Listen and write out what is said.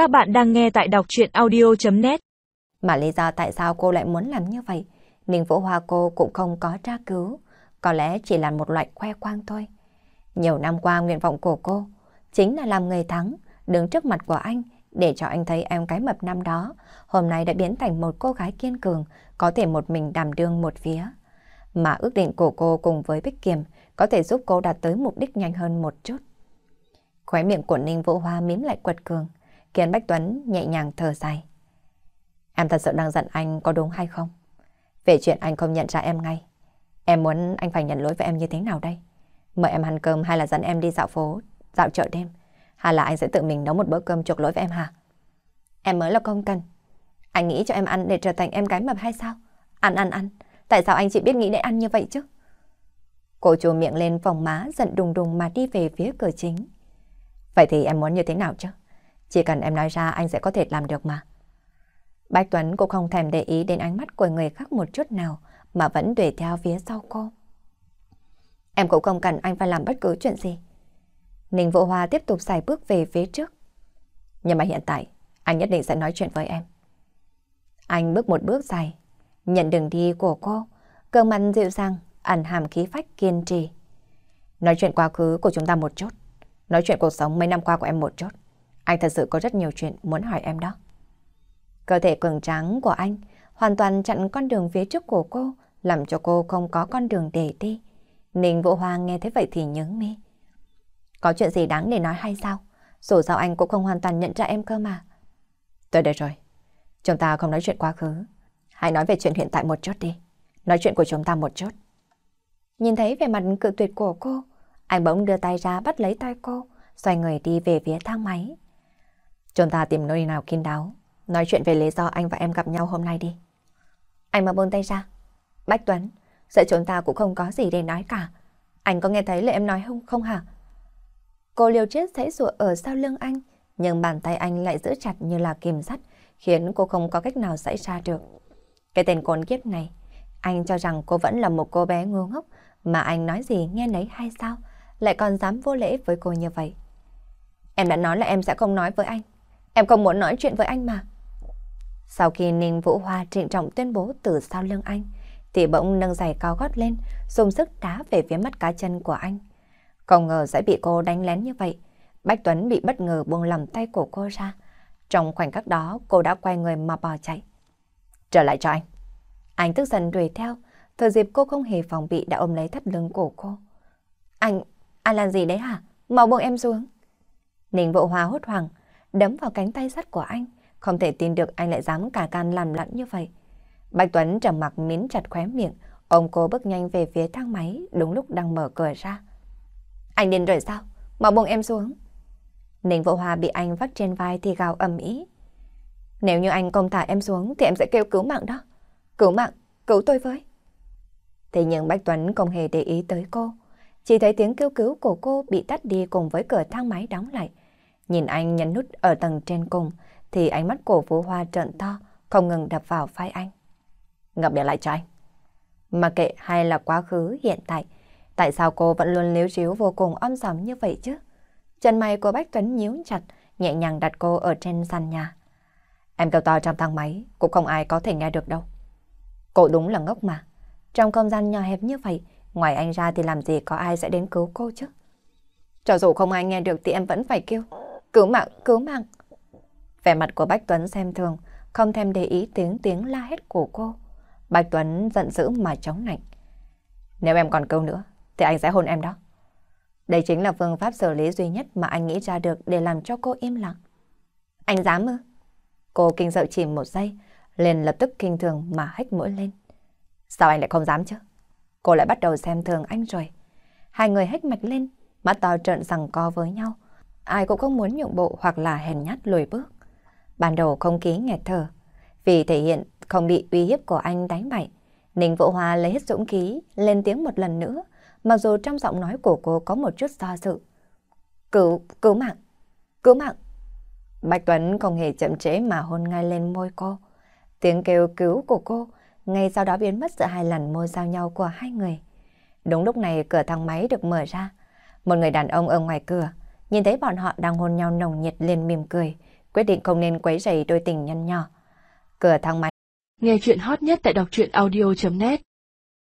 Các bạn đang nghe tại đọc chuyện audio.net Mà lý do tại sao cô lại muốn làm như vậy, Ninh Vũ Hoa cô cũng không có tra cứu, có lẽ chỉ là một loại khoe khoang thôi. Nhiều năm qua nguyện vọng của cô chính là làm người thắng, đứng trước mặt của anh để cho anh thấy em cái mập năm đó, hôm nay đã biến thành một cô gái kiên cường, có thể một mình đảm đương một phía. Mà ước định của cô cùng với Bích Kiềm có thể giúp cô đạt tới mục đích nhanh hơn một chút. Khóe miệng của Ninh Vũ Hoa mím lại quật cường, khiến Bách Tuấn nhẹ nhàng thở dài. Em thật sự đang giận anh có đúng hay không? Về chuyện anh không nhận ra em ngay. Em muốn anh phải nhận lỗi với em như thế nào đây? Mời em ăn cơm hay là dẫn em đi dạo phố, dạo chợ đêm? Hay là anh sẽ tự mình nấu một bữa cơm chuộc lỗi với em hả? Em mới là không cần. Anh nghĩ cho em ăn để trở thành em gái mập hay sao? Ăn ăn ăn. Tại sao anh chỉ biết nghĩ để ăn như vậy chứ? Cô chùa miệng lên phòng má giận đùng đùng mà đi về phía cửa chính. Vậy thì em muốn như thế nào chứ? Chỉ cần em nói ra anh sẽ có thể làm được mà. Bách Tuấn cũng không thèm để ý đến ánh mắt của người khác một chút nào mà vẫn đuổi theo phía sau cô. Em cũng không cần anh phải làm bất cứ chuyện gì. Ninh Vũ Hoa tiếp tục xài bước về phía trước. Nhưng mà hiện tại, anh nhất định sẽ nói chuyện với em. Anh bước một bước dài, nhận đường đi của cô, cơn mặt dịu dàng, ẩn hàm khí phách kiên trì. Nói chuyện quá khứ của chúng ta một chút. Nói chuyện cuộc sống mấy năm qua của em một chút. Anh thật sự có rất nhiều chuyện muốn hỏi em đó. Cơ thể cường tráng của anh hoàn toàn chặn con đường phía trước của cô, làm cho cô không có con đường để đi. Ninh Vũ Hoa nghe thế vậy thì nhớ mi. Có chuyện gì đáng để nói hay sao? Dù sao anh cũng không hoàn toàn nhận ra em cơ mà. Tôi đây rồi. Chúng ta không nói chuyện quá khứ. Hãy nói về chuyện hiện tại một chút đi. Nói chuyện của chúng ta một chút. Nhìn thấy vẻ mặt cự tuyệt của cô, anh bỗng đưa tay ra bắt lấy tay cô, xoay người đi về phía thang máy. Chúng ta tìm nơi nào kín đáo, nói chuyện về lý do anh và em gặp nhau hôm nay đi. Anh mà buông tay ra. Bách Tuấn, sợ chúng ta cũng không có gì để nói cả. Anh có nghe thấy lời em nói không không hả? Cô liều chết sẽ rùa ở sau lưng anh, nhưng bàn tay anh lại giữ chặt như là kìm sắt, khiến cô không có cách nào xảy ra được. Cái tên con kiếp này, anh cho rằng cô vẫn là một cô bé ngu ngốc, mà anh nói gì nghe nấy hay sao, lại còn dám vô lễ với cô như vậy. Em đã nói là em sẽ không nói với anh. Em không muốn nói chuyện với anh mà. Sau khi Ninh Vũ Hoa trịnh trọng tuyên bố từ sau lưng anh, thì bỗng nâng giày cao gót lên, dùng sức đá về phía mắt cá chân của anh. Không ngờ sẽ bị cô đánh lén như vậy. Bách Tuấn bị bất ngờ buông lỏng tay của cô ra. Trong khoảnh khắc đó, cô đã quay người mà bỏ chạy. Trở lại cho anh. Anh tức giận đuổi theo, thời dịp cô không hề phòng bị đã ôm lấy thắt lưng của cô. Anh, anh làm gì đấy hả? Mau buông em xuống. Ninh Vũ Hoa hốt hoảng, đấm vào cánh tay sắt của anh, không thể tin được anh lại dám cả can làm lẫn như vậy. Bạch Tuấn trầm mặc miến chặt khóe miệng, ông cô bước nhanh về phía thang máy đúng lúc đang mở cửa ra. Anh điên rồi sao? Mau buông em xuống. Ninh Vũ Hoa bị anh vắt trên vai thì gào ầm ĩ. Nếu như anh không thả em xuống thì em sẽ kêu cứu mạng đó. Cứu mạng, cứu tôi với. Thế nhưng Bạch Tuấn không hề để ý tới cô. Chỉ thấy tiếng kêu cứu của cô bị tắt đi cùng với cửa thang máy đóng lại. Nhìn anh nhấn nút ở tầng trên cùng thì ánh mắt của Vũ Hoa trợn to, không ngừng đập vào vai anh. Ngập để lại cho anh. Mà kệ hay là quá khứ hiện tại, tại sao cô vẫn luôn liếu ríu vô cùng om sòm như vậy chứ? Chân mày của Bách Tuấn nhíu chặt, nhẹ nhàng đặt cô ở trên sàn nhà. Em kêu to trong thang máy, cũng không ai có thể nghe được đâu. Cô đúng là ngốc mà. Trong không gian nhỏ hẹp như vậy, ngoài anh ra thì làm gì có ai sẽ đến cứu cô chứ? Cho dù không ai nghe được thì em vẫn phải kêu. Cứu mạng, cứu mạng. Vẻ mặt của Bách Tuấn xem thường, không thèm để ý tiếng tiếng la hét của cô. Bạch Tuấn giận dữ mà chống nạnh. Nếu em còn câu nữa, thì anh sẽ hôn em đó. Đây chính là phương pháp xử lý duy nhất mà anh nghĩ ra được để làm cho cô im lặng. Anh dám ư? Cô kinh sợ chỉ một giây, liền lập tức kinh thường mà hách mũi lên. Sao anh lại không dám chứ? Cô lại bắt đầu xem thường anh rồi. Hai người hách mạch lên, mắt to trợn rằng co với nhau. Ai cũng không muốn nhượng bộ hoặc là hèn nhát lùi bước. Ban đầu không khí nghẹt thở, vì thể hiện không bị uy hiếp của anh đánh bại. Ninh Vũ Hoa lấy hết dũng khí, lên tiếng một lần nữa, mặc dù trong giọng nói của cô có một chút do dự. Cứu, cứu mạng, cứu mạng. Bạch Tuấn không hề chậm trễ mà hôn ngay lên môi cô. Tiếng kêu cứu của cô ngay sau đó biến mất giữa hai lần môi giao nhau của hai người. Đúng lúc này cửa thang máy được mở ra. Một người đàn ông ở ngoài cửa nhìn thấy bọn họ đang hôn nhau nồng nhiệt liền mỉm cười, quyết định không nên quấy rầy đôi tình nhân nhỏ. Cửa thang máy. Nghe chuyện hot nhất tại đọc truyện audio.net